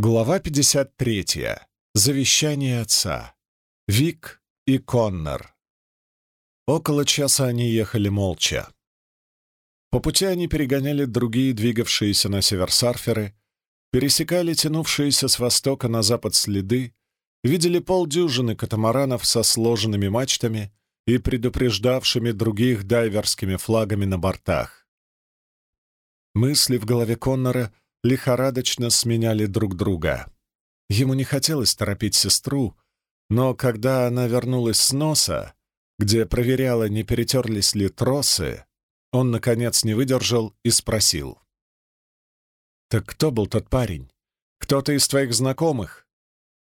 Глава 53. Завещание отца. Вик и Коннор. Около часа они ехали молча. По пути они перегоняли другие двигавшиеся на север сарферы, пересекали тянувшиеся с востока на запад следы, видели полдюжины катамаранов со сложенными мачтами и предупреждавшими других дайверскими флагами на бортах. Мысли в голове Коннора — лихорадочно сменяли друг друга. Ему не хотелось торопить сестру, но когда она вернулась с носа, где проверяла, не перетерлись ли тросы, он, наконец, не выдержал и спросил. «Так кто был тот парень? Кто-то из твоих знакомых?»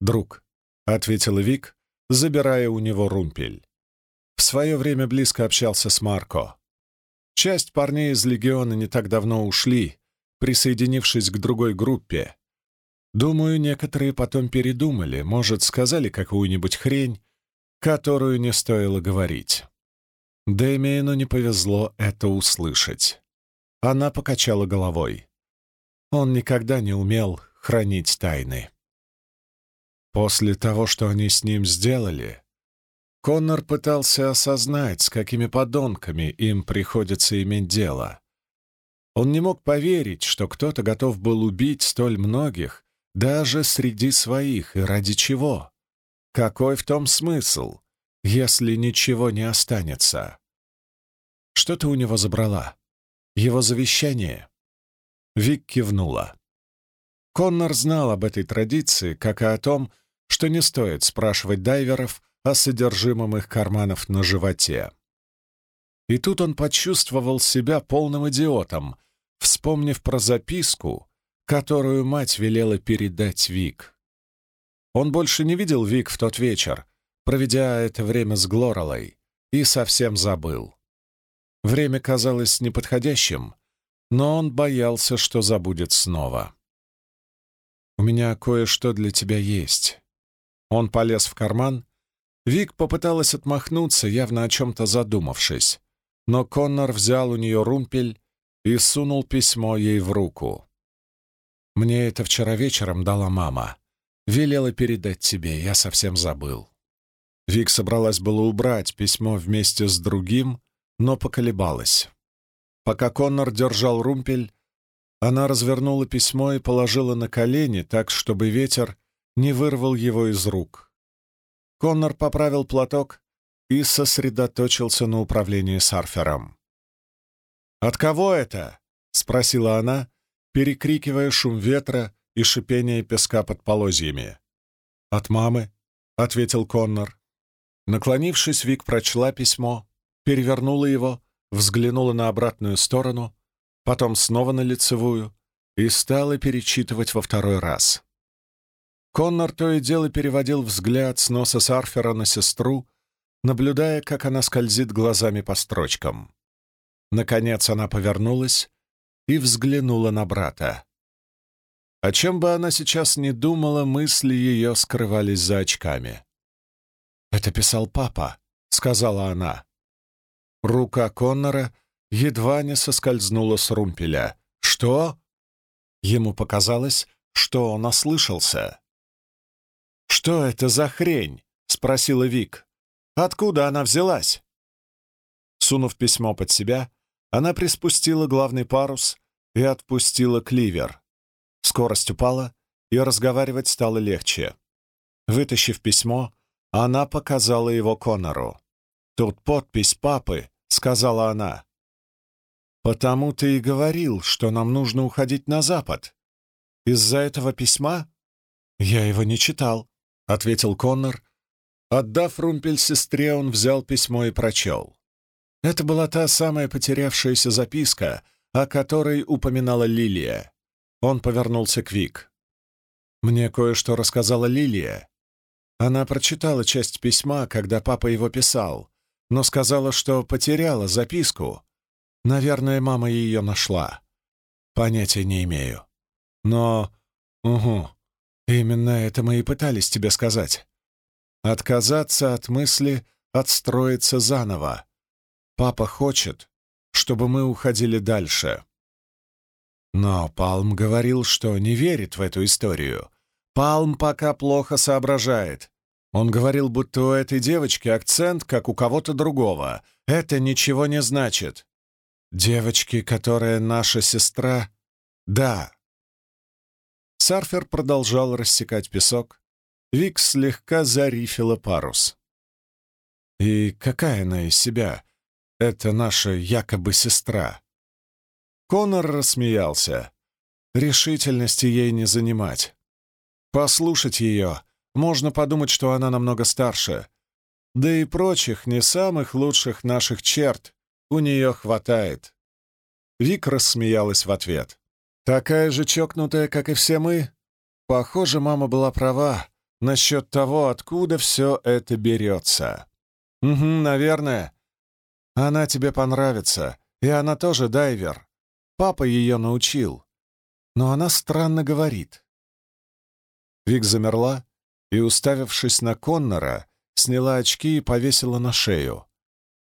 «Друг», — ответила Вик, забирая у него румпель. В свое время близко общался с Марко. Часть парней из Легиона не так давно ушли, присоединившись к другой группе. Думаю, некоторые потом передумали, может, сказали какую-нибудь хрень, которую не стоило говорить. Дэмиену не повезло это услышать. Она покачала головой. Он никогда не умел хранить тайны. После того, что они с ним сделали, Коннор пытался осознать, с какими подонками им приходится иметь дело. Он не мог поверить, что кто-то готов был убить столь многих, даже среди своих, и ради чего? Какой в том смысл, если ничего не останется? Что ты у него забрала? Его завещание? Вик кивнула. Коннор знал об этой традиции, как и о том, что не стоит спрашивать дайверов о содержимом их карманов на животе. И тут он почувствовал себя полным идиотом, вспомнив про записку, которую мать велела передать Вик. Он больше не видел Вик в тот вечер, проведя это время с Глоралой, и совсем забыл. Время казалось неподходящим, но он боялся, что забудет снова. «У меня кое-что для тебя есть». Он полез в карман. Вик попыталась отмахнуться, явно о чем-то задумавшись, но Коннор взял у нее румпель и сунул письмо ей в руку. «Мне это вчера вечером дала мама. Велела передать тебе, я совсем забыл». Вик собралась было убрать письмо вместе с другим, но поколебалась. Пока Коннор держал румпель, она развернула письмо и положила на колени так, чтобы ветер не вырвал его из рук. Коннор поправил платок и сосредоточился на управлении сарфером. «От кого это?» — спросила она, перекрикивая шум ветра и шипение песка под полозьями. «От мамы», — ответил Коннор. Наклонившись, Вик прочла письмо, перевернула его, взглянула на обратную сторону, потом снова на лицевую и стала перечитывать во второй раз. Коннор то и дело переводил взгляд с носа Сарфера на сестру, наблюдая, как она скользит глазами по строчкам. Наконец она повернулась и взглянула на брата. О чем бы она сейчас ни думала, мысли ее скрывались за очками. «Это писал папа», — сказала она. Рука Коннора едва не соскользнула с румпеля. «Что?» Ему показалось, что он ослышался. «Что это за хрень?» — спросила Вик. «Откуда она взялась?» Сунув письмо под себя, она приспустила главный парус и отпустила кливер. Скорость упала, и разговаривать стало легче. Вытащив письмо, она показала его Конору. «Тут подпись папы», — сказала она. «Потому ты и говорил, что нам нужно уходить на запад. Из-за этого письма?» «Я его не читал», — ответил Коннор. Отдав румпель сестре, он взял письмо и прочел. Это была та самая потерявшаяся записка, о которой упоминала Лилия. Он повернулся к Вик. «Мне кое-что рассказала Лилия. Она прочитала часть письма, когда папа его писал, но сказала, что потеряла записку. Наверное, мама ее нашла. Понятия не имею. Но... Угу. Именно это мы и пытались тебе сказать. Отказаться от мысли отстроиться заново, Папа хочет, чтобы мы уходили дальше. Но Палм говорил, что не верит в эту историю. Палм пока плохо соображает. Он говорил, будто у этой девочки акцент, как у кого-то другого. Это ничего не значит. Девочки, которая наша сестра? Да. Сарфер продолжал рассекать песок. Вик слегка зарифила парус. И какая она из себя? Это наша якобы сестра. Конор рассмеялся. Решительности ей не занимать. Послушать ее, можно подумать, что она намного старше. Да и прочих, не самых лучших наших черт у нее хватает. Вик рассмеялась в ответ. Такая же чокнутая, как и все мы? Похоже, мама была права насчет того, откуда все это берется. Угу, наверное. Она тебе понравится, и она тоже дайвер. Папа ее научил. Но она странно говорит. Вик замерла и, уставившись на Коннора, сняла очки и повесила на шею.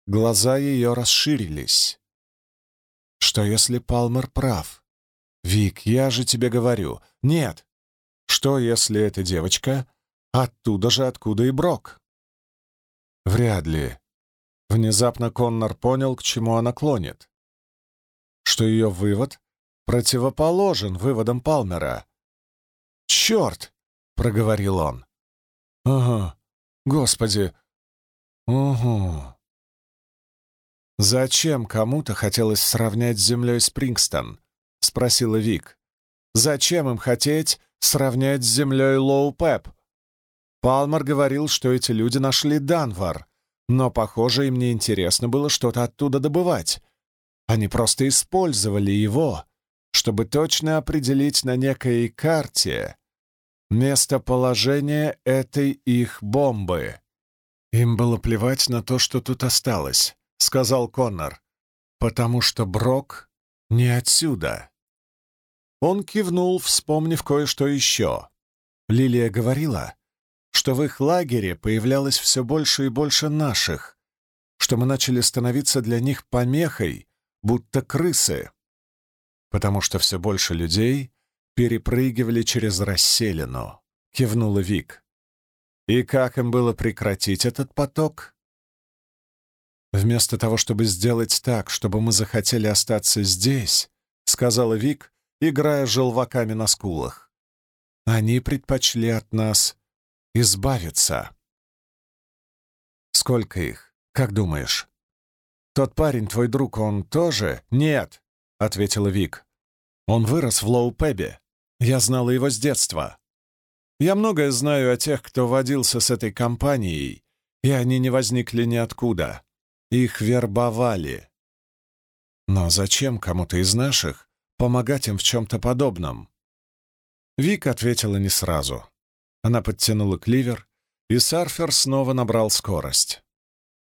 Глаза ее расширились. Что если Палмер прав? Вик, я же тебе говорю. Нет. Что если эта девочка оттуда же, откуда и Брок? Вряд ли. Внезапно Коннор понял, к чему она клонит что ее вывод противоположен выводам Палмера. «Черт!» — проговорил он. «Ага, господи! Угу!» «Зачем кому-то хотелось сравнять с землей Спрингстон?» — спросила Вик. «Зачем им хотеть сравнять с землей Лоу Пеп?» Палмер говорил, что эти люди нашли Данвар, но, похоже, им не интересно было что-то оттуда добывать. Они просто использовали его, чтобы точно определить на некой карте местоположение этой их бомбы. «Им было плевать на то, что тут осталось», — сказал Коннор, «потому что Брок не отсюда». Он кивнул, вспомнив кое-что еще. Лилия говорила, что в их лагере появлялось все больше и больше наших, что мы начали становиться для них помехой будто крысы, потому что все больше людей перепрыгивали через расселину, кивнула Вик. И как им было прекратить этот поток? Вместо того, чтобы сделать так, чтобы мы захотели остаться здесь, сказала Вик, играя желваками на скулах, они предпочли от нас избавиться. Сколько их, как думаешь? «Тот парень, твой друг, он тоже?» «Нет», — ответила Вик. «Он вырос в Лоу-Пебе. Я знала его с детства. Я многое знаю о тех, кто водился с этой компанией, и они не возникли ниоткуда. Их вербовали. Но зачем кому-то из наших помогать им в чем-то подобном?» Вик ответила не сразу. Она подтянула кливер, и Сарфер снова набрал скорость.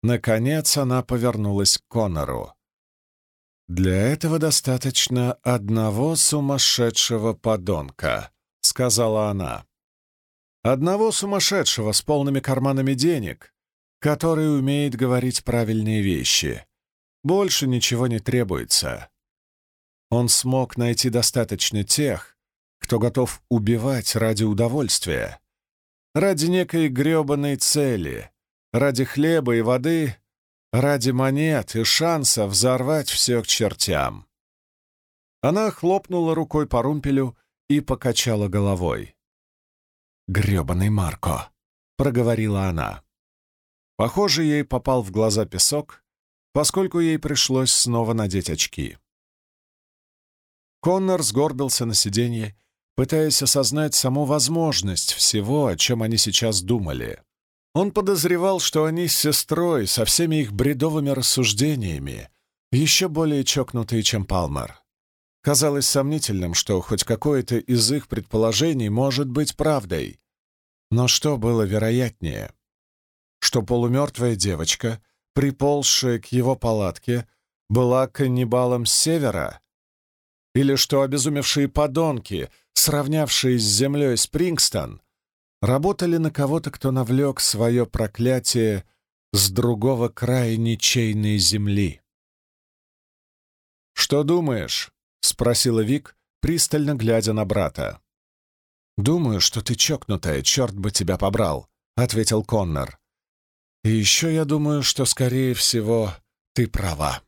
Наконец она повернулась к Конору. «Для этого достаточно одного сумасшедшего подонка», — сказала она. «Одного сумасшедшего с полными карманами денег, который умеет говорить правильные вещи. Больше ничего не требуется. Он смог найти достаточно тех, кто готов убивать ради удовольствия, ради некой грёбаной цели, Ради хлеба и воды, ради монет и шанса взорвать все к чертям. Она хлопнула рукой по румпелю и покачала головой. «Гребаный Марко!» — проговорила она. Похоже, ей попал в глаза песок, поскольку ей пришлось снова надеть очки. Коннор сгорбился на сиденье, пытаясь осознать саму возможность всего, о чем они сейчас думали. Он подозревал, что они с сестрой, со всеми их бредовыми рассуждениями, еще более чокнутые, чем Палмер. Казалось сомнительным, что хоть какое-то из их предположений может быть правдой. Но что было вероятнее? Что полумертвая девочка, приползшая к его палатке, была каннибалом с севера? Или что обезумевшие подонки, сравнявшие с землей Спрингстон, работали на кого-то, кто навлек свое проклятие с другого края ничейной земли. «Что думаешь?» — спросила Вик, пристально глядя на брата. «Думаю, что ты чокнутая, черт бы тебя побрал», — ответил Коннор. «И еще я думаю, что, скорее всего, ты права».